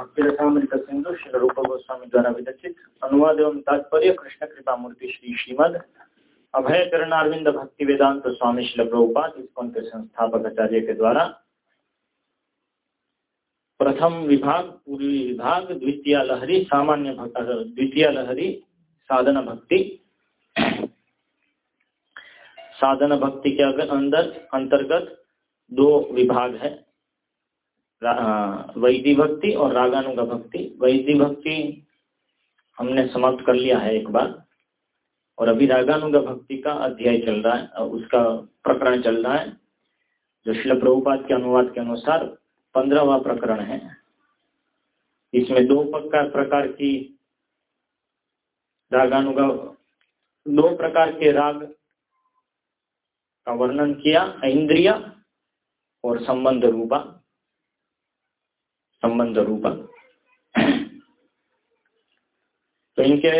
भक्ति रसामृत सिंधु श्री रूप गोस्वामी द्वारा विरचित अनुवाद एवं तात्पर्य कृष्ण कृपा मूर्ति श्री श्रीमद अभय करणारविंद भक्ति वेदांत स्वामी शिल प्रभुपाद इसको के संस्थापक आचार्य के द्वारा प्रथम विभाग, पूर्वी विभाग, द्वितीय लहरी, सामान्य द्वितीय लहरी, साधन भक्ति। साधन भक्ति के अंदर अंतर्गत दो विभाग है। वैदी भक्ति और रागानुगा भक्ति। वैदी भक्ति हमने समाप्त कर लिया है एक बार। और अभी रागानुगा भक्ति का अध्याय चल रहा है उसका प्रकरण चल रहा है, जो शिल प्रभुपात के अनुवाद के अनुसार पंद्रहवा प्रकरण है। इसमें दो प्रकार प्रकार की रागानुगा दो प्रकार के राग का वर्णन किया, इंद्रिया और संबंध रूपा। संबंध रूपा तो इनके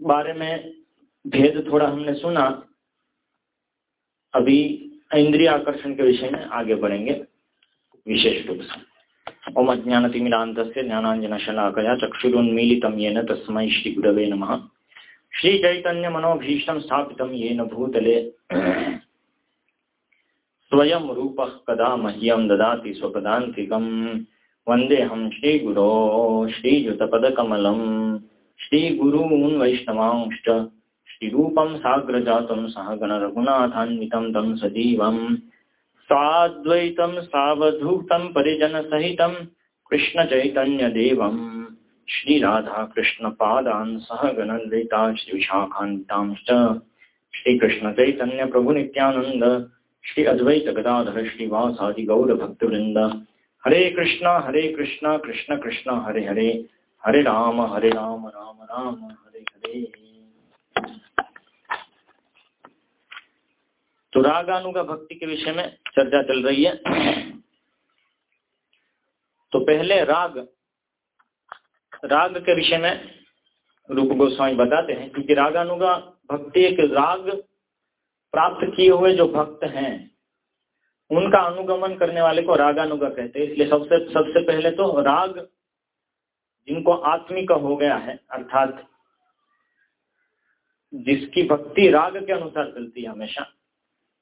बारे में भेद थोड़ा हमने सुना। अभी इंद्रिय आकर्षण के विषय में आगे बढ़ेंगे, विशेष रूप से। ओम अज्ञानतिमिरांत से ज्ञानांजन शलाकया चक्षुरुन्मीलितम येन तस्मै श्री गुरवे नमः। श्री चैतन्य मनोभीष्टम स्थापित येन भूतले। स्वयं रूप कदा मह्यम ददाति स्वपदान्तिकम्। वन्देऽहं श्रीगुरो श्रीयुतपदकमलं श्रीगुरून् वैष्णवांश्च, श्रीरूपं सह गणरघुनाथान्वितं तं सजीवं साद्वैतं सावधूतं परिजनसहितं कृष्णचैतन्यदेवं श्रीराधाकृष्णपादान् सह गणललिता श्रीविशाखान्वितांश्च। श्रीकृष्णचैतन्यप्रभुनित्यानन्द, श्री अद्वैत गदाधर श्रीवासादि गौरभक्तवृंद हरे कृष्णा हरे कृष्णा, कृष्ण कृष्ण, हरे हरे हरे राम हरे राम राम राम, हरे हरे। तो रागानुगा भक्ति के विषय में चर्चा चल रही है। तो पहले राग राग के विषय में रूप गोस्वामी बताते हैं, क्योंकि रागानुगा भक्ति एक राग प्राप्त किए हुए जो भक्त हैं। उनका अनुगमन करने वाले को रागानुगा कहते हैं। इसलिए सबसे सबसे पहले तो राग जिनको आत्मिक हो गया है, अर्थात जिसकी भक्ति राग के अनुसार चलती है हमेशा।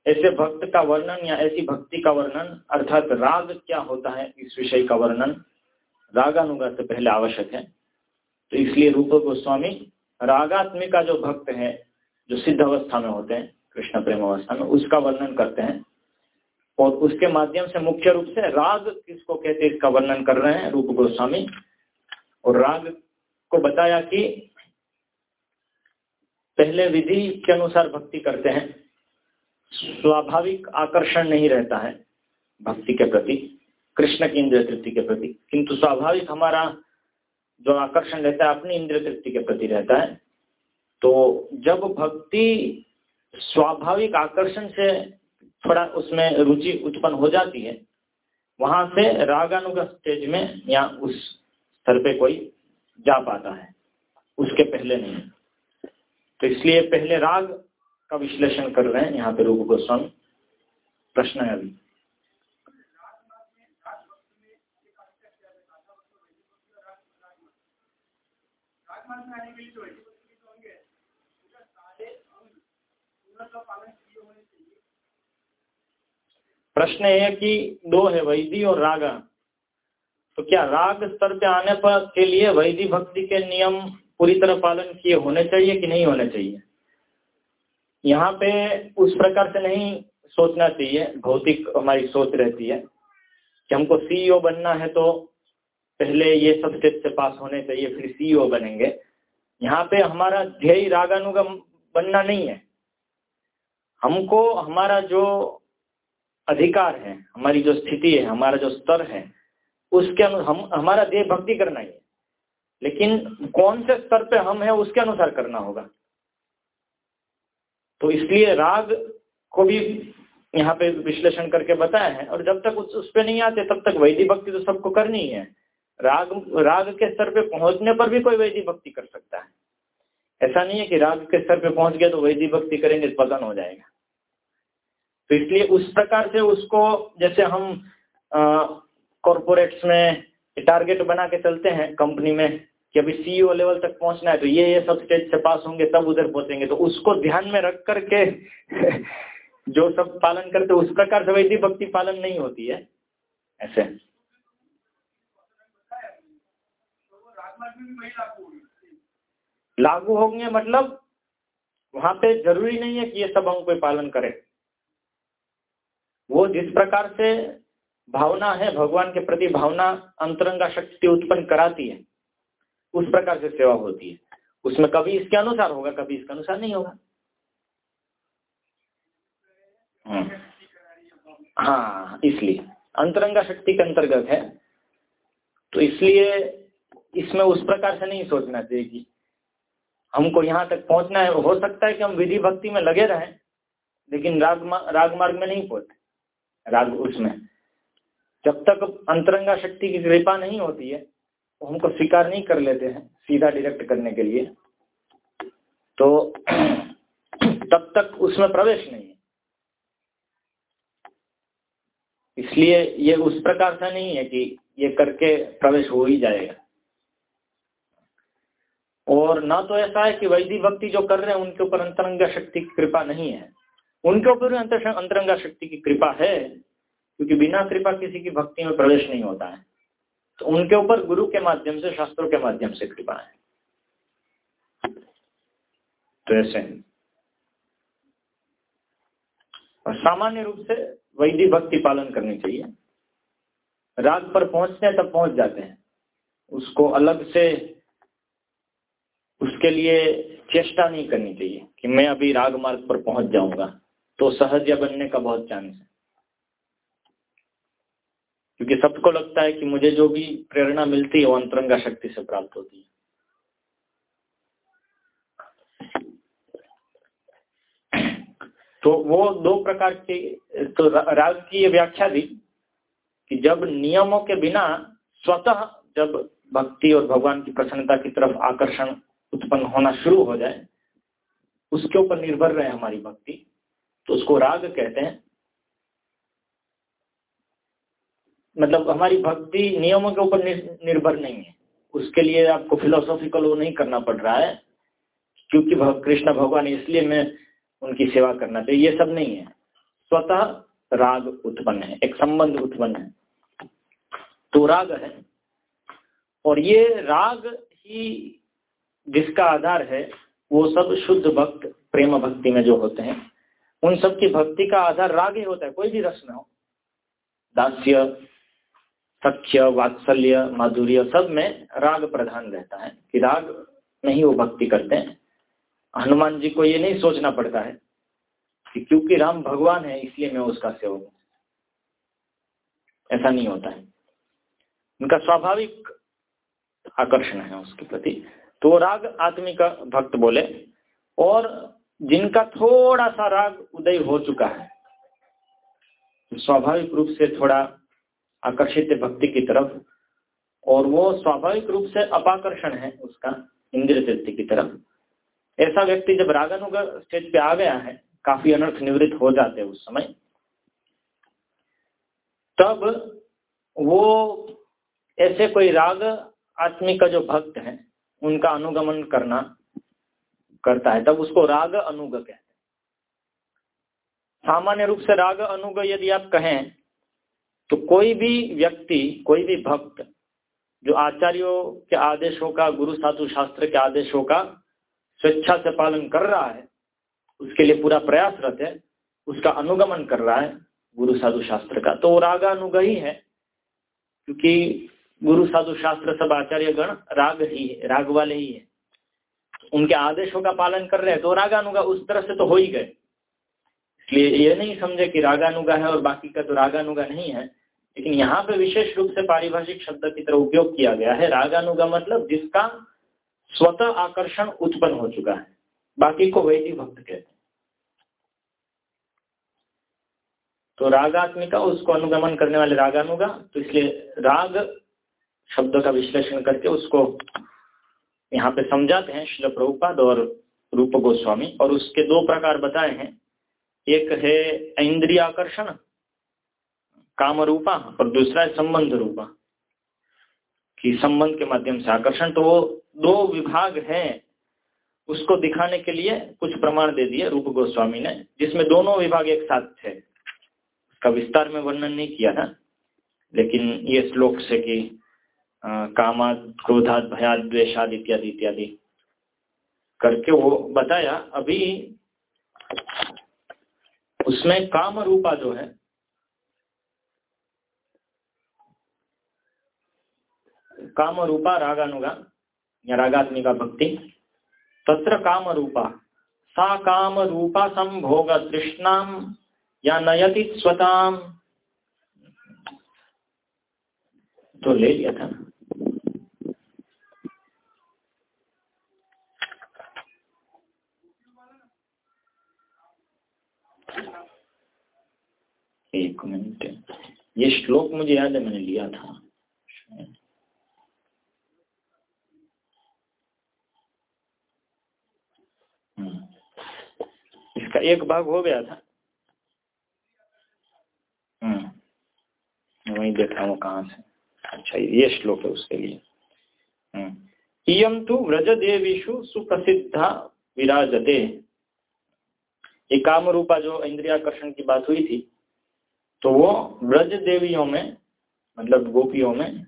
ऐसे भक्त का वर्णन या ऐसी भक्ति का वर्णन, अर्थात राग क्या होता है, इस विषय का वर्णन रागानुगा से पहले आवश्यक है। तो इसलिए रूप गोस्वामी रागात्मिका जो भक्त है, जो सिद्ध अवस्था में होते हैं, कृष्ण प्रेम अवस्था में, उसका वर्णन करते हैं। और उसके माध्यम से मुख्य रूप से राग किसको कहते हैं, इसका वर्णन कर रहे हैं रूप गोस्वामी। और राग को बताया कि पहले विधि के अनुसार भक्ति करते हैं, स्वाभाविक आकर्षण नहीं रहता है भक्ति के प्रति, कृष्ण की इंद्रिय तृप्ति के प्रति, किंतु स्वाभाविक हमारा जो आकर्षण रहता है, अपनी इंद्रिय तृप्ति के प्रति रहता है। तो जब भक्ति स्वाभाविक आकर्षण से थोड़ा उसमें रुचि उत्पन्न हो जाती है, वहाँ से रागानुग स्टेज में या उस स्तर पे कोई जा पाता है। उसके पहले नहीं। तो इसलिए पहले राग का विश्लेषण कर रहे हैं यहाँ पे रूप गोस्वामी। प्रश्न है अभी। प्रश्न है कि दो है वैदी और रागा। तो क्या राग स्तर पे आने पर के लिए वैदी भक्ति के नियम पूरी तरह पालन किए होने चाहिए कि नहीं होने चाहिए? यहाँ पे उस प्रकार से नहीं सोचना चाहिए। भौतिक हमारी सोच रहती है कि हमको सीईओ बनना है तो पहले ये सब स्टेप से पास होने चाहिए, फिर सीईओ बनेंगे। यहाँ पे हमारा ध्येय रागानुगम बनना नहीं है। हमको हमारा जो अधिकार है हमारी जो स्थिति है हमारा जो स्तर है उसके हम हमारा देह भक्ति करना ही है। लेकिन कौन से स्तर पे हम हैं उसके अनुसार करना होगा। तो इसलिए राग को भी यहाँ पे विश्लेषण करके बताया है और जब तक उस, उस पे नहीं आते तब तक वैदिक भक्ति तो सबको करनी ही है। राग राग के स्तर पे पहुँचने पर भी कोई वैदिक भक्ति कर सकता है। ऐसा नहीं है कि राग के स्तर पे पहुँच गया तो वैदिक भक्ति करेंगे पतन हो जाएगा। तो इसलिए उस प्रकार से उसको जैसे हम कॉरपोरेट्स में टारगेट बना के चलते हैं कंपनी में कि अभी सीईओ लेवल तक पहुँचना है तो ये ये सब स्टेज से पास होंगे, तब उधर पहुँचेंगे। तो उसको ध्यान में रख करके जो सब पालन करते उस प्रकार से वैदिक भक्ति पालन नहीं होती है, ऐसे। लागू होंगे मतलब वहाँ पे ज़रूरी नहीं है कि ये सब हम कोई पालन करें। वो जिस प्रकार से भावना है, भगवान के प्रति भावना अंतरंगा शक्ति उत्पन्न कराती है, उस प्रकार से सेवा होती है। उसमें कभी इसके अनुसार होगा, कभी इसके अनुसार नहीं होगा। हम्म। हाँ इसलिए। अंतरंगा शक्ति के अंतर्गत है। तो इसलिए इसमें उस प्रकार से नहीं सोचना चाहिए कि हमको यहाँ तक पहुँचना है। हो सकता है कि हम विधि भक्ति में लगे रहें, लेकिन राग राग मार्ग में नहीं पहुँचते। राग उसमें। जब तक अंतरंगा शक्ति की कृपा नहीं होती है तो हमको स्वीकार नहीं कर लेते हैं सीधा डायरेक्ट करने के लिए। तो तब तक उसमें प्रवेश नहीं है। इसलिए ये उस प्रकार से नहीं है कि ये करके प्रवेश हो ही जाएगा। और ना तो ऐसा है कि वैदिक भक्ति जो कर रहे हैं, उनके ऊपर अंतरंगा शक्ति की कृपा नहीं है। उनके ऊपर भी अंतरंगा शक्ति की कृपा है, क्योंकि बिना कृपा किसी की भक्ति में प्रवेश नहीं होता है। तो उनके ऊपर गुरु के माध्यम से, शास्त्रों के माध्यम से कृपा है। तो ऐसे और सामान्य रूप से वैदिक भक्ति पालन करनी चाहिए। राग पर पहुँचते हैं, तब पहुँच जाते हैं। उसको अलग से, उसके लिए चेष्टा नहीं करनी चाहिए कि मैं अभी राग मार्ग पर पहुँच जाऊँगा। तो सहज बनने का बहुत चांस है। क्योंकि सबको लगता है कि मुझे जो भी प्रेरणा मिलती है, वो अंतरंगा शक्ति से प्राप्त होती है। तो वो दो प्रकार के तो राग की ये व्याख्या दी कि जब नियमों के बिना स्वतः जब भक्ति और भगवान की प्रसन्नता की तरफ़ आकर्षण उत्पन्न होना शुरू हो जाए, उसके ऊपर निर्भर रहे हमारी भक्ति। तो उसको राग कहते हैं। मतलब हमारी भक्ति नियमों के ऊपर निर्भर नहीं है। उसके लिए आपको फिलोसॉफिकल वो नहीं करना पड़ रहा है, क्योंकि कृष्ण भगवान इसलिए मैं उनकी सेवा करना चाहिए। ये सब नहीं है। स्वतः राग उत्पन्न है, एक संबंध उत्पन्न है। तो राग है। और ये राग ही जिसका आधार है, वो सब शुद्ध भक्त, प्रेम भक्ति में जो होते हैं उन सब की भक्ति का आधार राग ही होता है, कोई भी रस में हो। दास्य, सख्य, वात्सल्य, माधुर्य, सब में राग प्रधान रहता है कि राग में ही वो भक्ति करते हैं। हनुमान जी को ये नहीं सोचना पड़ता है कि क्योंकि राम भगवान है, इसलिए मैं उसका सेवक हूँ। ऐसा नहीं होता है। उनका स्वाभाविक आकर्षण है उसके प्रति। तो राग आत्मिक भक्त बोले और जिनका थोड़ा सा राग उदय हो चुका है स्वाभाविक रूप से थोड़ा आकर्षित भक्ति की तरफ़ और वो स्वाभाविक रूप से अपाकर्षण है उसका इंद्र तृप्ति की तरफ़। ऐसा व्यक्ति जब रागानुग स्टेज पे आ गया है, काफ़ी अनर्थ निवृत्त हो जाते हैं उस समय, तब वो ऐसे कोई राग आत्मी का जो भक्त है, उनका अनुगमन करना करता है, तब उसको राग अनुग कहते हैं। सामान्य रूप से राग अनुग यदि आप कहें तो कोई भी व्यक्ति, कोई भी भक्त, जो आचार्यों के आदेशों का, गुरु साधु शास्त्र के आदेशों का स्वेच्छा से पालन कर रहा है, उसके लिए पूरा प्रयासरत है, उसका अनुगमन कर रहा है गुरु साधु शास्त्र का तो राग अनुग ही है। क्योंकि गुरु साधु शास्त्र सब आचार्य गण राग ही है, राग वाले ही है। उनके आदेशों का पालन कर रहे हैं तो रागानुगा उस तरह से तो हो ही गए। इसलिए ये नहीं समझे कि रागानुगा है और बाकी का तो रागानुगा नहीं है, लेकिन यहाँ पे विशेष रूप से पारिभाषिक शब्द की तरह उपयोग किया गया है। रागानुगा मतलब जिसका स्वतः आकर्षण उत्पन्न हो चुका है, बाकी को वैदी भक्त कहते हैं। तो रागात्मिका, उसको अनुगमन करने वाले रागानुगा तो इसलिए राग शब्द का विश्लेषण करके उसको यहाँ पे समझाते हैं शिल प्रभुपाद और रूप गोस्वामी और उसके दो प्रकार बताए हैं। एक है इंद्रिय आकर्षण काम रूपा और दूसरा है संबंध रूपा कि संबंध के माध्यम से आकर्षण तो वो दो विभाग हैं। उसको दिखाने के लिए कुछ प्रमाण दे दिए रूप गोस्वामी ने, जिसमें दोनों विभाग एक साथ थे। उसका विस्तार में वर्णन नहीं किया था, लेकिन ये श्लोक से कि कामाद क्रोधाद भयाद द्वेशाद इत्यादि इत्यादि। करके वो बताया, अभी उसमें काम रूपा जो है काम रूपा रागानुगा, या रागात्मिका भक्ति, तत्र काम रूपा सा काम रूपा संभोग तृष्णाम, या नयति स्वताम। तो ले लिया था। एक मिनट ये श्लोक मुझे याद है, मैंने लिया था। इसका एक भाग हो गया था। हम्म। वही देखा हूँ कहाँ से। अच्छा ये श्लोक है उसके लिए। हम्म। इयम तो व्रज देवीशु सुप्रसिद्धा विराजते। ये काम रूपा जो इंद्रियाकर्षण की बात हुई थी तो वो व्रज देवियों में मतलब गोपियों में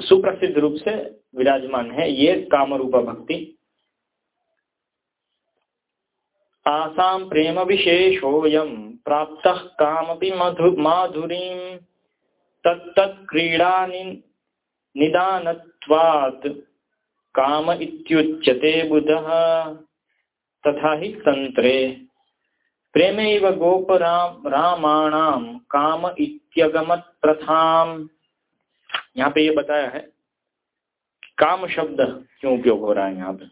सुप्रसिद्ध रूप से विराजमान है ये काम रूपा भक्ति। आसाम प्रेम विशेषोऽयं प्राप्त कामपि मधु, माधुरीं। तत्तत्क्रीडा निदानत्वात् काम इत्युच्यते बुधः। तथा ही तंत्रे प्रेम गोप राम रामाणाम, काम इत्यगमत प्रथाम। यहाँ पे ये बताया है, काम शब्द क्यों उपयोग हो रहा है यहाँ पे?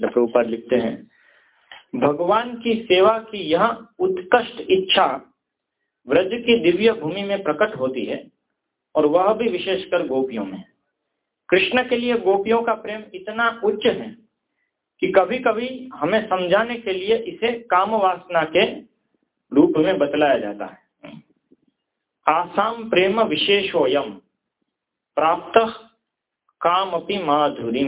प्रभुपाद लिखते हैं, भगवान की सेवा की यह उत्कृष्ट इच्छा व्रज की दिव्य भूमि में प्रकट होती है, और वह भी विशेषकर गोपियों में। कृष्ण के लिए गोपियों का प्रेम इतना उच्च है कि कभी कभी हमें समझाने के लिए इसे काम वासना के रूप में बतलाया जाता है। आसाम प्रेम विशेषोयम, प्राप्त काम अपनी माधुरी।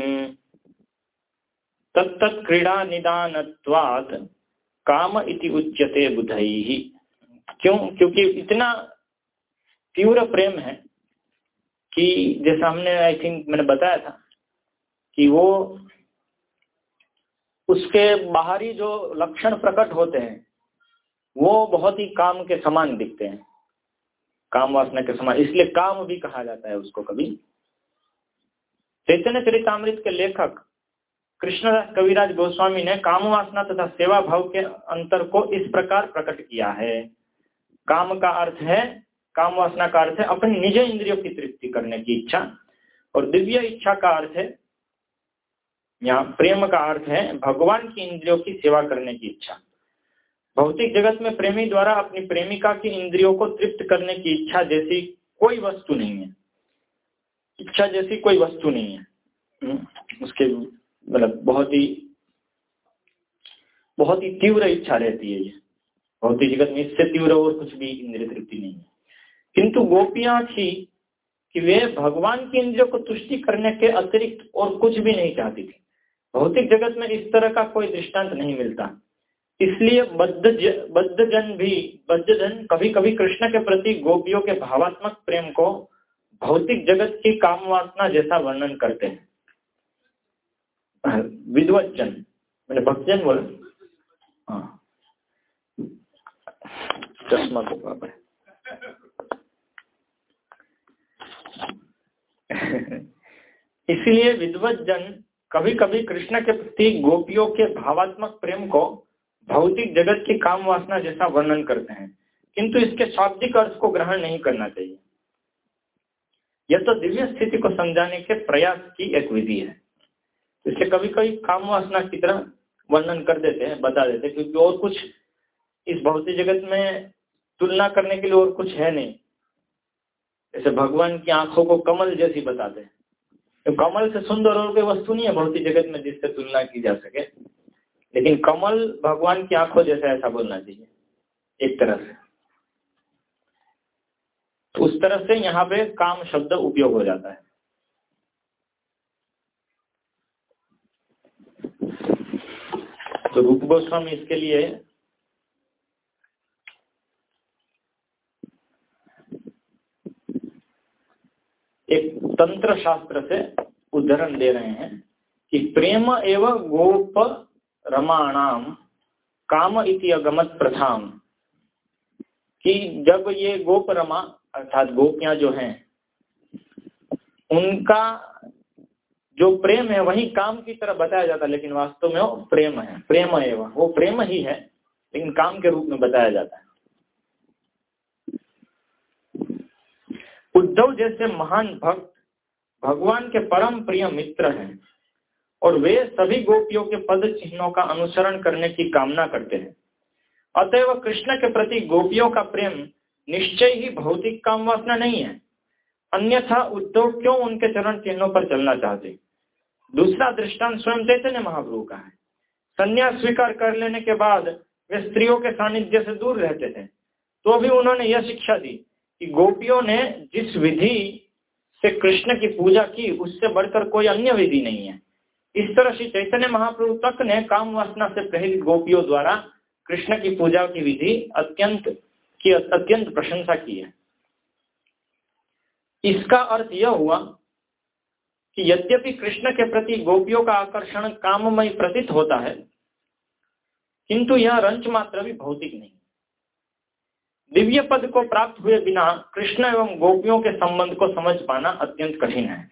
तत्त क्रीड़ा निदान काम इति उच्यते बुधई क्यों? क्योंकि इतना तीव्र प्रेम है कि जैसा हमने आई थिंक मैंने बताया था कि वो उसके बाहरी जो लक्षण प्रकट होते हैं, वो बहुत ही काम के समान दिखते हैं। काम वासना के समान, इसलिए काम भी कहा जाता है उसको कभी। चैतन्य चरितमृत के लेखक कृष्णदास कविराज गोस्वामी ने काम वासना तथा सेवा भाव के अंतर को इस प्रकार प्रकट किया है। काम का अर्थ है, काम वासना का अर्थ है अपनी निज इंद्रियों की तृप्ति करने की इच्छा, और दिव्य इच्छा का अर्थ है यहाँ प्रेम का अर्थ है भगवान की इंद्रियों की सेवा करने की इच्छा। भौतिक जगत में प्रेमी द्वारा अपनी प्रेमिका की इंद्रियों को तृप्त करने की इच्छा जैसी कोई वस्तु नहीं है। इच्छा जैसी कोई वस्तु नहीं है। हम्म, उसके मतलब बहुत ही बहुत ही तीव्र इच्छा रहती है ये। भौतिक जगत में इससे तीव्र और कुछ भी इंद्रिय तृप्ति नहीं है। किंतु गोपियाँ थी कि वे भगवान की इंद्रियों को तुष्टि करने के अतिरिक्त और कुछ भी नहीं चाहती थी। भौतिक जगत में इस तरह का कोई दृष्टांत नहीं मिलता। इसलिए बद्ध बद्ध जन भी, बद्ध जन कभी कभी कृष्ण के प्रति गोपियों के भावात्मक प्रेम को भौतिक जगत की काम वासना जैसा वर्णन करते हैं। विद्वत जन, मैंने भक्तजन बोला? हाँ। चश्मा को इसलिए विद्वत जन कभी कभी कृष्ण के प्रति गोपियों के भावात्मक प्रेम को भौतिक जगत की काम वासना जैसा वर्णन करते हैं। किंतु इसके शाब्दिक अर्थ को ग्रहण नहीं करना चाहिए। यह तो दिव्य स्थिति को समझाने के प्रयास की एक विधि है। इसलिए कभी कभी काम वासना की तरह वर्णन कर देते हैं, बता देते हैं, क्योंकि और कुछ इस भौतिक जगत में तुलना करने के लिए और कुछ है नहीं। जैसे भगवान की आँखों को कमल जैसी बताते हैं। तो कमल से सुंदर और कोई वस्तु नहीं है भौतिक जगत में जिससे तुलना की जा सके। लेकिन कमल भगवान की आँखों जैसा ऐसा बोलना चाहिए, एक तरह से। तो उस तरह से यहाँ पे काम शब्द उपयोग हो जाता है। तो रूप गोस्वामी इसके लिए एक तंत्र शास्त्र से उदाहरण दे रहे हैं कि प्रेम एवं गोप रमाणाम, काम इति अगमत प्रथाम। कि जब ये गोप रमा, अर्थात गोपियाँ जो हैं, उनका जो प्रेम है, वही काम की तरह बताया जाता है, लेकिन वास्तव में वो प्रेम है, प्रेम एवं, वो प्रेम ही है, लेकिन काम के रूप में बताया जाता है। उद्धव जैसे महान भक्त भगवान के परम प्रिय मित्र हैं और वे सभी गोपियों के पद चिन्हों का अनुसरण करने की कामना करते हैं। अतएव कृष्ण के प्रति गोपियों का प्रेम निश्चय ही भौतिक काम वासना नहीं है। अन्यथा उद्धव क्यों उनके चरण चिन्हों पर चलना चाहते? दूसरा दृष्टांत स्वयं चैतन्य महाप्रभु का है। संन्यास स्वीकार कर लेने के बाद वे स्त्रियों के सानिध्य से दूर रहते थे तो भी उन्होंने यह शिक्षा दी। कि गोपियों ने जिस विधि से कृष्ण की पूजा की, उससे बढ़कर कोई अन्य विधि नहीं है। इस तरह श्री चैतन्य महाप्रभु तक ने काम वासना से प्रेरित गोपियों द्वारा कृष्ण की पूजा की विधि अत्यंत की, अत्यंत प्रशंसा की है। इसका अर्थ यह हुआ कि यद्यपि कृष्ण के प्रति गोपियों का आकर्षण काममय प्रतीत होता है, किंतु यह रंच मात्र भी भौतिक नहीं। दिव्य पद को प्राप्त हुए बिना कृष्ण एवं गोपियों के संबंध को समझ पाना अत्यंत कठिन है।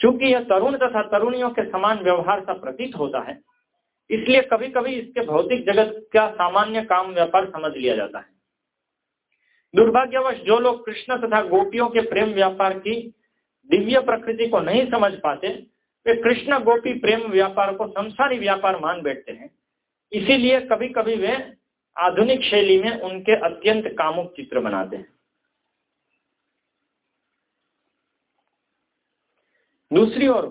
क्योंकि यह तरुण तथा तरुणियों के समान व्यवहार सा प्रतीत होता है, इसलिए कभी कभी इसके भौतिक जगत का सामान्य काम व्यापार समझ लिया जाता है। दुर्भाग्यवश जो लोग कृष्ण तथा गोपियों के प्रेम व्यापार की दिव्य प्रकृति को नहीं समझ पाते, वे कृष्ण गोपी प्रेम व्यापार को संसारी व्यापार मान बैठते हैं। इसीलिए कभी कभी वे आधुनिक शैली में उनके अत्यंत कामुक चित्र बनाते हैं। दूसरी ओर,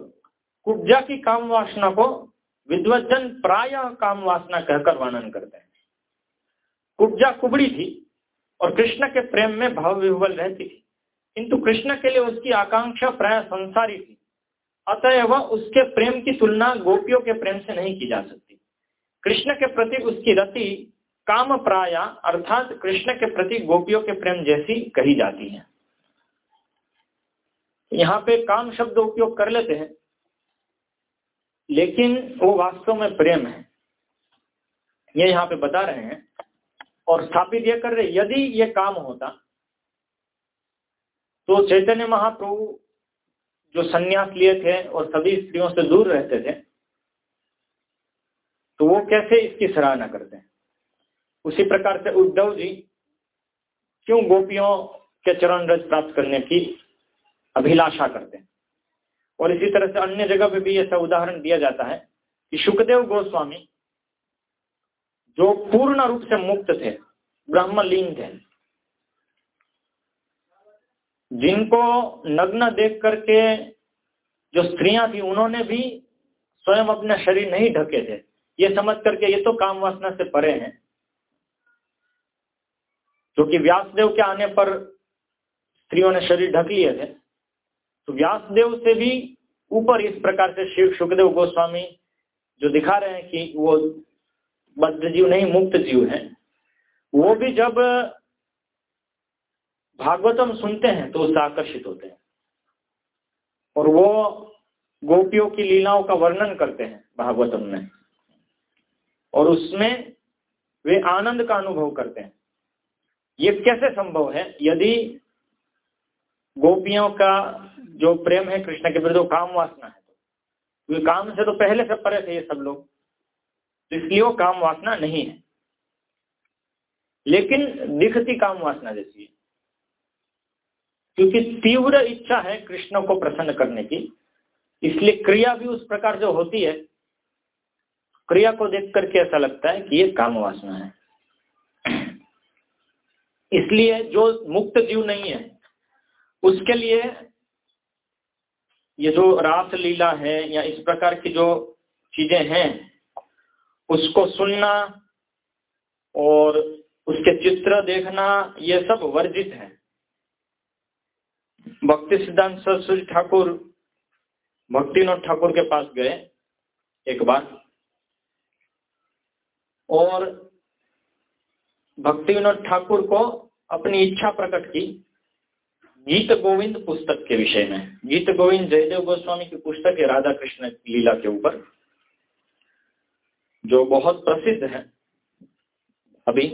कुब्जा की काम वासना को विद्वजन प्राय काम वासना कहकर वर्णन करते हैं। कुब्जा कुबड़ी थी और कृष्ण के प्रेम में भाव विह्वल रहती थी, किंतु कृष्ण के लिए उसकी आकांक्षा प्राय संसारी थी। अतएव उसके प्रेम की तुलना गोपियों के प्रेम से नहीं की जा सकती। कृष्ण के प्रति उसकी रति काम प्राय अर्थात कृष्ण के प्रति गोपियों के प्रेम जैसी कही जाती है। यहाँ पे काम शब्द उपयोग कर लेते हैं, लेकिन वो वास्तव में प्रेम है। ये यहाँ पे बता रहे हैं और स्थापित ये कर रहे यदि ये काम होता तो चैतन्य महाप्रभु जो सन्यास लिए थे और सभी स्त्रियों से दूर रहते थे तो वो कैसे इसकी सराहना करते हैं? उसी प्रकार से उद्धव जी, क्यों गोपियों के चरण रज प्राप्त करने की अभिलाषा करते हैं? और इसी तरह से अन्य जगह पे भी ऐसा उदाहरण दिया जाता है कि सुखदेव गोस्वामी जो पूर्ण रूप से मुक्त थे ब्रह्मलीन थे, जिनको नग्न देख करके जो स्त्रियाँ थी, उन्होंने भी स्वयं अपना शरीर नहीं ढके थे। ये समझ करके ये तो काम वासना से परे हैं। क्योंकि व्यासदेव के आने पर स्त्रियों ने शरीर ढक लिए थे तो व्यासदेव से भी ऊपर इस प्रकार से शिव सुखदेव गोस्वामी जो दिखा रहे हैं कि वो बद्ध जीव नहीं मुक्त जीव है, वो भी जब भागवतम सुनते हैं तो उससे आकर्षित होते हैं और वो गोपियों की लीलाओं का वर्णन करते हैं भागवतम में और उसमें वे आनंद का अनुभव करते हैं। ये कैसे संभव है? यदि गोपियों का जो प्रेम है कृष्ण के प्रति काम वासना है तो काम से तो पहले से परे थे ये सब लोग तो इसलिए वो काम वासना नहीं है। लेकिन दिखती काम वासना जैसी है। क्योंकि तीव्र इच्छा है कृष्ण को प्रसन्न करने की, इसलिए क्रिया भी उस प्रकार जो होती है, क्रिया को देख करके ऐसा लगता है कि ये काम वासना है। इसलिए जो मुक्त जीव नहीं है, उसके लिए ये जो रास लीला है या इस प्रकार की जो चीज़ें हैं, उसको सुनना और उसके चित्र देखना, ये सब वर्जित है। भक्ति सिद्धांत सरस्वती ठाकुर भक्तिनाथ ठाकुर के पास गए एक बार। और भक्ति विनोद ठाकुर को अपनी इच्छा प्रकट की गीत गोविंद पुस्तक के विषय में। गीत गोविंद जयदेव गोस्वामी की पुस्तक है राधा कृष्ण लीला के ऊपर, जो बहुत प्रसिद्ध है अभी।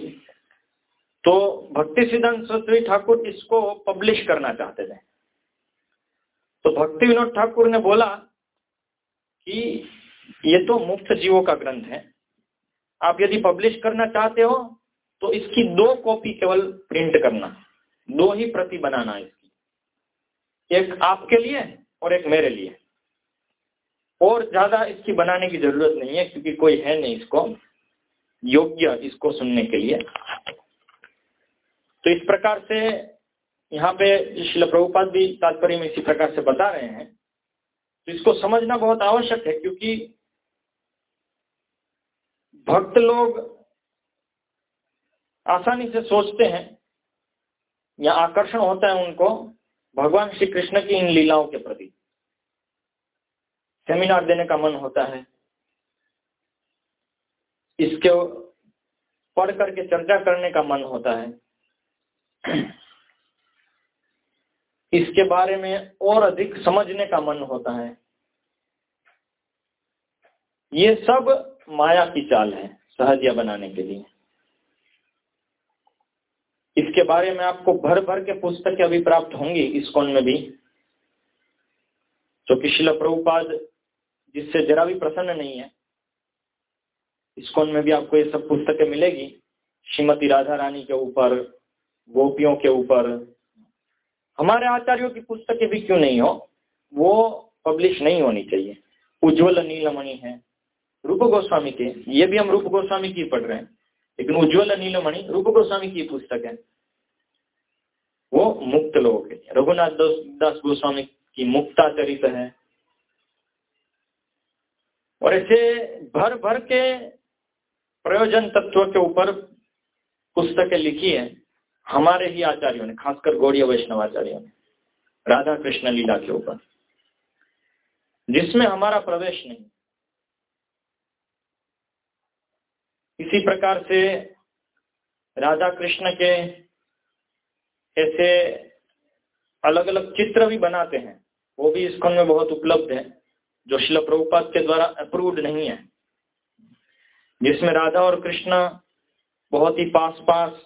तो भक्ति सिद्धांत सरस्वती ठाकुर इसको पब्लिश करना चाहते थे। तो भक्ति विनोद ठाकुर ने बोला कि ये तो मुफ़्त जीवों का ग्रंथ है। आप यदि पब्लिश करना चाहते हो तो इसकी दो कॉपी केवल प्रिंट करना, दो ही प्रति बनाना इसकी। एक आपके लिए और एक मेरे लिए। और ज़्यादा इसकी बनाने की ज़रूरत नहीं है, क्योंकि कोई है नहीं इसको, योग्य इसको सुनने के लिए। तो इस प्रकार से यहाँ पे शिल प्रभुपाद भी तात्पर्य में इसी प्रकार से बता रहे हैं। तो इसको समझना बहुत आवश्यक है, क्योंकि भक्त लोग आसानी से सोचते हैं या आकर्षण होता है उनको भगवान श्री कृष्ण की इन लीलाओं के प्रति। सेमिनार देने का मन होता है। इसके पढ़ करके चर्चा करने का मन होता है। इसके बारे में और अधिक समझने का मन होता है। ये सब माया की चाल है सहजिया बनाने के लिए। इसके बारे में आपको भर भर के पुस्तकें अभी प्राप्त होंगी इस कौन में भी। जो कि शिल प्रभुपाद, जिससे जरा भी प्रसन्न नहीं है इस कौन में भी आपको ये सब पुस्तकें मिलेगी। श्रीमती राधा रानी के ऊपर, गोपियों के ऊपर। हमारे आचार्यों की पुस्तकें भी क्यों नहीं हो? वो पब्लिश नहीं होनी चाहिए। उज्ज्वल नीलमणि है, रूप गोस्वामी के। ये भी हम रूप गोस्वामी की पढ़ रहे हैं। लेकिन उज्ज्वल नीलमणि रूप गोस्वामी की पुस्तक है। वो मुक्त लोग है रघुनाथ दास गोस्वामी की मुक्ता चरित है। और ऐसे भर भर के प्रयोजन तत्व के ऊपर पुस्तकें लिखी है हमारे ही आचार्यों ने, खासकर गौड़ीय वैष्णव आचार्यों ने राधा कृष्ण लीला के ऊपर। जिसमें हमारा प्रवेश नहीं। इसी प्रकार से राधा कृष्ण के ऐसे अलग अलग चित्र भी बनाते हैं। वो भी इस में बहुत उपलब्ध है, जो शिल प्रभुपाद के द्वारा अप्रूव्ड नहीं है। जिसमें राधा और कृष्ण बहुत ही पास पास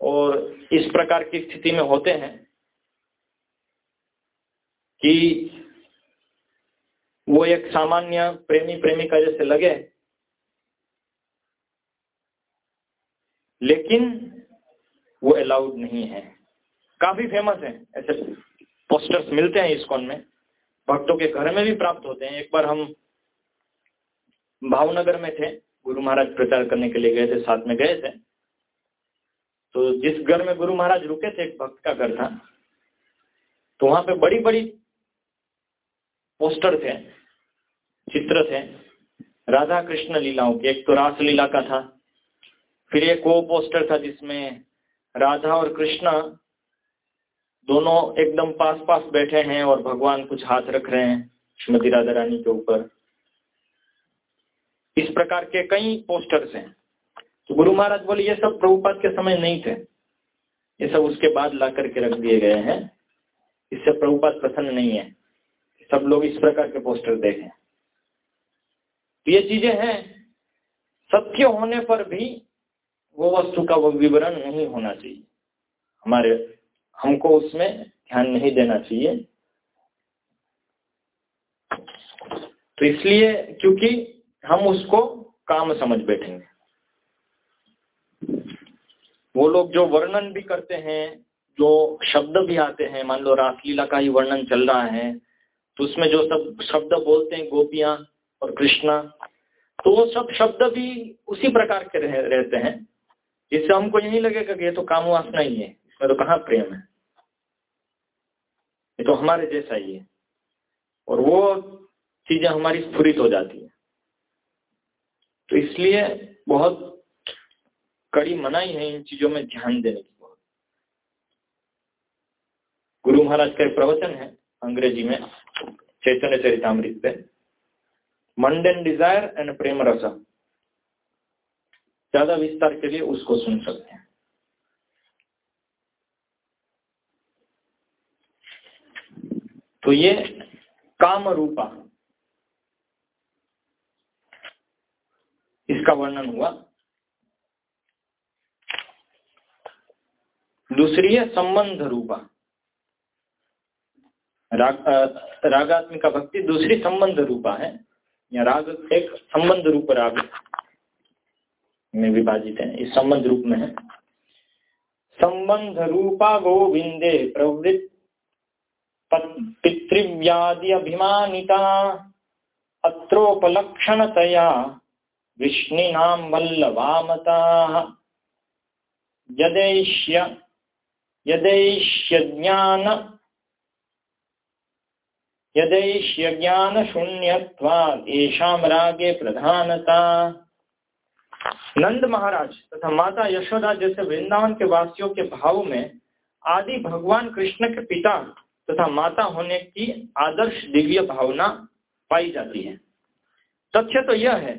और इस प्रकार की स्थिति में होते हैं कि वो एक सामान्य प्रेमी प्रेमिका जैसे लगे लेकिन वो अलाउड नहीं है। काफ़ी फ़ेमस है, ऐसे पोस्टर्स मिलते हैं इस में। भक्तों के घर में भी प्राप्त होते हैं। एक बार हम भावनगर में थे, गुरु महाराज प्रचार करने के लिए गए थे, साथ में गए थे। तो जिस घर में गुरु महाराज रुके थे, एक भक्त का घर था। तो वहाँ पे बड़ी बड़ी पोस्टर थे, चित्र थे। राधा कृष्ण लीलाओं के। एक तो रास लीला का था। फिर एक वो पोस्टर था जिसमें राधा और कृष्ण दोनों एकदम पास पास बैठे हैं और भगवान कुछ हाथ रख रहे हैं श्रीमती राधा रानी के ऊपर। इस प्रकार के कई पोस्टर्स हैं। तो गुरु महाराज बोले, ये सब प्रभुपाद के समय नहीं थे। ये सब उसके बाद ला करके रख दिए गए हैं। इससे प्रभुपाद प्रसन्न नहीं है। सब लोग इस प्रकार के पोस्टर देखें। तो ये चीज़ें हैं। सत्य होने पर भी वो वस्तु का वो विवरण नहीं होना चाहिए। हमारे हमको उसमें ध्यान नहीं देना चाहिए। तो इसलिए क्योंकि हम उसको काम समझ बैठेंगे। वो लोग जो वर्णन भी करते हैं जो शब्द भी आते हैं मान लो रासलीला का ही वर्णन चल रहा है तो उसमें जो सब शब्द बोलते हैं गोपियाँ और कृष्णा तो वो सब शब्द भी उसी प्रकार के रह, रहते हैं। जिससे हमको यही लगेगा कि ये तो काम वासना ही है, इसमें तो कहाँ प्रेम है? ये तो हमारे जैसा ही है। और वो चीज़ें हमारी स्फुरित हो जाती है। तो इसलिए बहुत कड़ी मनाई है इन चीज़ों में ध्यान देने की बहुत। गुरु महाराज का एक प्रवचन है अंग्रेज़ी में, चैतन्य चरितमृत पे। मंडन डिज़ायर एंड प्रेम रस ज़्यादा विस्तार के लिए उसको सुन सकते हैं। तो ये काम रूपा इसका वर्णन हुआ। दूसरी है संबंध रूपा। राग रागात्मिका भक्ति दूसरी संबंध रूपा है। या राग एक संबंध रूप राग में विभाजित है। इस संबंध रूप में है। संबंध रूपा गोविंदे प्रवृत्त पितृव्याधि अभिमानिता अत्रोपलक्षणतया विष्णुनाम वल्लभामता। यदेश्य यदैष्य ज्ञान यदैष्य ज्ञान शून्यत्वात् येषाम रागे प्रधानता। नंद महाराज तथा माता यशोदा जैसे वृंदावन के वासियों के भाव में आदि भगवान कृष्ण के पिता तथा माता होने की आदर्श दिव्य भावना पाई जाती है। तथ्य तो यह है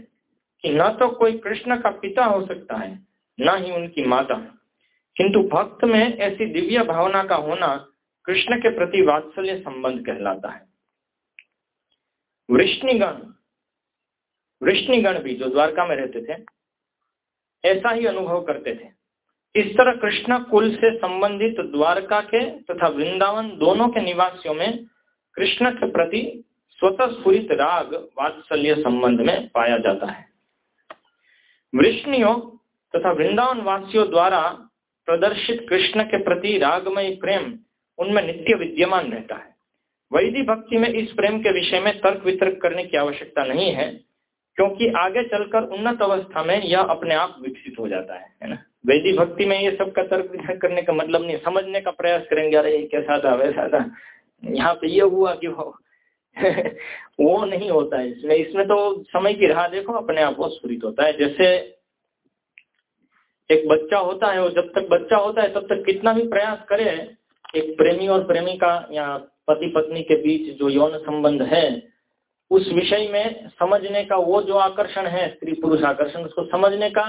कि न तो कोई कृष्ण का पिता हो सकता है, न ही उनकी माता। किंतु भक्त में ऐसी दिव्य भावना का होना कृष्ण के प्रति वात्सल्य संबंध कहलाता है। वृष्णिगण वृष्णिगण भी जो द्वारका में रहते थे ऐसा ही अनुभव करते थे। इस तरह कृष्ण कुल से संबंधित द्वारका के तथा वृंदावन दोनों के निवासियों में कृष्ण के प्रति स्वतः स्फुरित राग वात्सल्य संबंध में पाया जाता है। वृष्णियों तथा वृंदावन वासियों द्वारा प्रदर्शित कृष्ण के प्रति रागमय प्रेम उनमें नित्य विद्यमान रहता है। वैदिक भक्ति में इस प्रेम के विषय में तर्क वितर्क करने की आवश्यकता नहीं है क्योंकि आगे चलकर उन्नत अवस्था में यह अपने आप विकसित हो जाता है ना? वैदिक भक्ति में ये सब का तर्क करने का मतलब नहीं, समझने का प्रयास करेंगे, अरे कैसा था, वैसा था। यहाँ पे ये हुआ कि वो वो नहीं होता है इसमें। इसमें तो समय की राह देखो, अपने आप वो स्फुरित होता है। जैसे एक बच्चा होता है, वो जब तक बच्चा होता है, तब तक कितना भी प्रयास करे, एक प्रेमी और प्रेमिका या पति पत्नी के बीच जो यौन संबंध है उस विषय में समझने का वो जो आकर्षण है, स्त्री पुरुष आकर्षण, उसको समझने का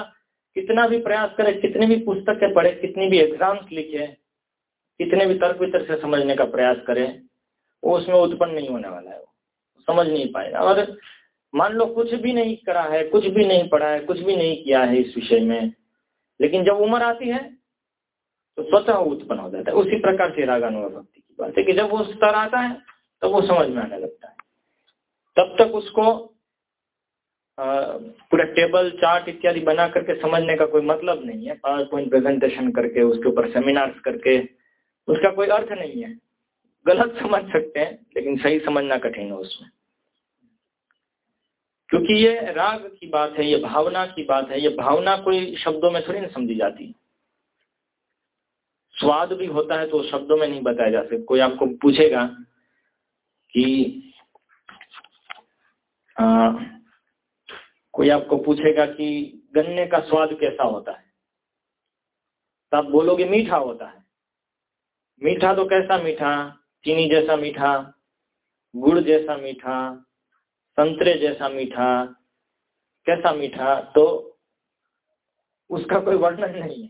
कितना भी प्रयास करे, कितनी भी पुस्तकें पढ़े, कितनी भी एग्ज़ाम्स लिखे, कितने भी तर्क वितर्क से समझने का प्रयास करे, वो उसमें उत्पन्न नहीं होने वाला है वो। समझ नहीं पाएगा। और मान लो कुछ भी नहीं करा है, कुछ भी नहीं पढ़ा है, कुछ भी नहीं किया है इस विषय में, लेकिन जब उम्र आती है तो स्वतः उत्पन्न हो जाता है। उसी प्रकार से रागानुगा भक्ति की बात है कि जब वो स्तर आता है, तब तो वो समझ में आने लगता है। तब तक उसको पूरा टेबल, चार्ट इत्यादि बना करके समझने का कोई मतलब नहीं है। पावर पॉइंट प्रेजेंटेशन करके, उसके ऊपर सेमिनार्स करके, उसका कोई अर्थ नहीं है। गलत समझ सकते हैं, लेकिन सही समझना कठिन है उसमें। क्योंकि ये राग की बात है, ये भावना की बात है, ये भावना कोई शब्दों में थोड़ी ना समझी जाती। स्वाद भी होता है तो शब्दों में नहीं बताया जा सकता। कोई आपको पूछेगा कि आ, कोई आपको पूछेगा कि गन्ने का स्वाद कैसा होता है? तो आप बोलोगे मीठा होता है। मीठा तो कैसा मीठा? चीनी जैसा मीठा गुड़ जैसा मीठा संतरे जैसा मीठा कैसा मीठा? तो उसका कोई वर्णन नहीं है।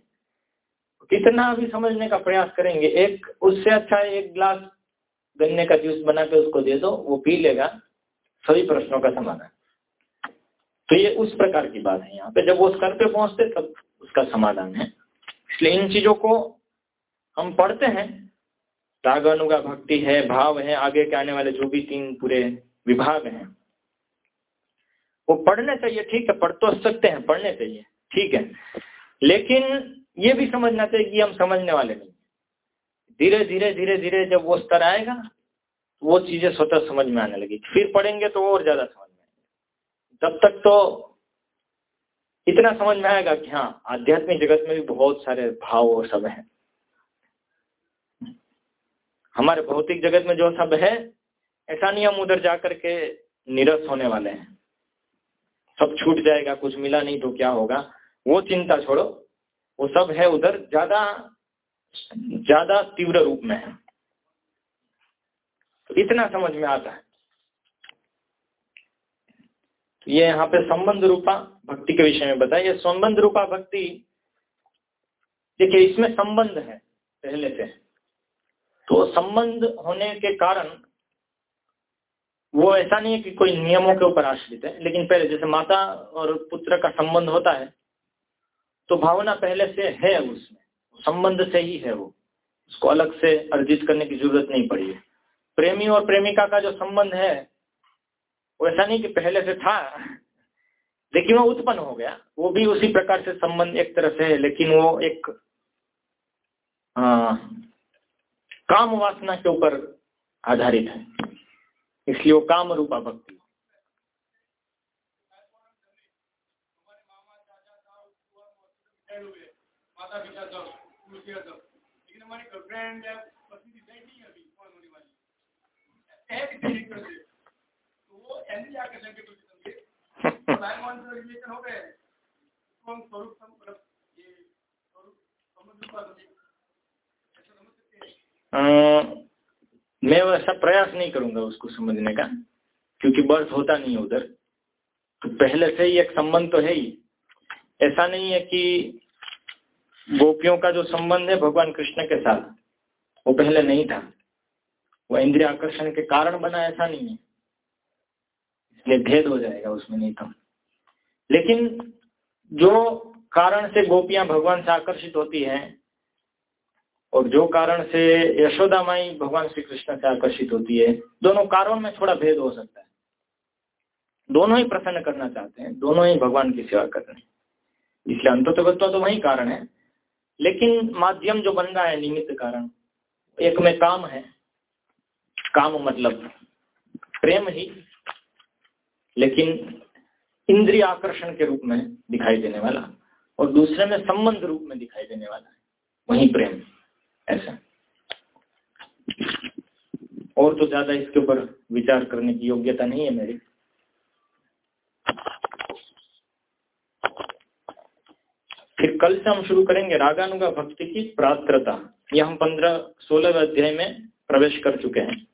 कितना भी समझने का प्रयास करेंगे एक उससे अच्छा एक गिलास गन्ने का जूस बना के उसको दे दो वो पी लेगा। सभी प्रश्नों का समाधान। तो ये उस प्रकार की बात है यहाँ पे। जब वो स्तर पे पहुँचते तब उसका समाधान है। इसलिए इन चीज़ों को हम पढ़ते हैं। राग अनुगा भक्ति है, भाव है, आगे के आने वाले जो भी तीन पूरे विभाग हैं, वो पढ़ने चाहिए, ठीक है, पढ़ तो सकते हैं, पढ़ने चाहिए, ठीक है। लेकिन ये भी समझना चाहिए कि हम समझने वाले नहीं धीरे धीरे धीरे धीरे जब वो स्तर आएगा वो चीज़ें स्वतः समझ में आने लगी। फिर पढ़ेंगे तो और ज़्यादा समझ में आएँगे। तब तक तो इतना समझ में आएगा कि हाँ आध्यात्मिक जगत में भी बहुत सारे भाव और सब हैं। हमारे भौतिक जगत में जो सब है, ऐसा नहीं हम उधर जाकर के निरस होने वाले हैं। सब छूट जाएगा, कुछ मिला नहीं तो क्या होगा? वो चिंता छोड़ो। वो सब है उधर, ज़्यादा ज़्यादा तीव्र रूप में है। तो इतना समझ में आता है। तो ये यहाँ पे संबंध रूपा भक्ति के विषय में बताया। ये संबंध रूपा भक्ति, देखिए, इसमें संबंध है, पहले से। तो संबंध होने के कारण वो ऐसा नहीं है कि कोई नियमों के ऊपर आश्रित है, लेकिन पहले जैसे माता और पुत्र का संबंध होता है तो भावना पहले से है उसमें। संबंध से ही है वो। उसको अलग से अर्जित करने की ज़रूरत नहीं पड़ी है। प्रेमी और प्रेमिका का जो संबंध है वो ऐसा नहीं कि पहले से था लेकिन वो उत्पन्न हो गया। वो भी उसी प्रकार से संबंध एक तरह से है लेकिन वो एक आ, काम वासना के ऊपर आधारित है। इसलिए वो काम रूपा भक्ति। पिता लेकिन हमारी गर्लफ्रेंड नहीं अभी। मैं वैसा प्रयास नहीं करूँगा उसको समझने का, क्योंकि बर्थ होता नहीं है उधर। तो पहले से ही एक संबंध तो है ही। ऐसा नहीं है कि गोपियों का जो संबंध है भगवान कृष्ण के साथ, वो पहले नहीं था। वो इंद्रिय आकर्षण के कारण बना, ऐसा नहीं है। इसलिए भेद हो जाएगा उसमें नहीं तो। लेकिन जो कारण से गोपियाँ भगवान से आकर्षित होती हैं, और जो कारण से यशोदा माई भगवान श्री कृष्ण से आकर्षित होती है, दोनों कारणों में थोड़ा भेद हो सकता है। दोनों ही प्रसन्न करना चाहते हैं, दोनों ही भगवान की सेवा कर रहे हैं। इसलिए अंत तो वही कारण है। लेकिन माध्यम जो बन रहा है, निमित्त कारण, एक में काम है। काम मतलब प्रेम ही, लेकिन इंद्रिय आकर्षण के रूप में दिखाई देने वाला और दूसरे में संबंध रूप में दिखाई देने वाला है। वही प्रेम, ऐसा। और तो ज़्यादा इसके ऊपर विचार करने की योग्यता नहीं है मेरी। फिर कल से हम शुरू करेंगे रागानुगा भक्ति की प्रात्रता। यह हम पंद्रह सोलह अध्याय में प्रवेश कर चुके हैं।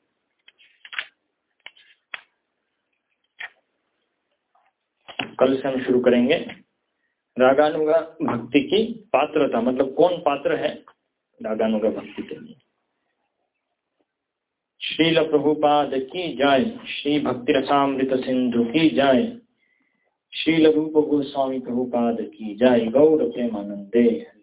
कल से हम शुरू करेंगे। रागानुगा भक्ति की पात्रता मतलब कौन पात्र है? रागानुगा भक्ति के लिए। श्रील प्रभुपाद की जाय, श्री भक्ति रसामृत सिंधु की जाय। श्रील रूप गोस्वामी प्रभुपाद की जाय, गौर प्रेमानंदे।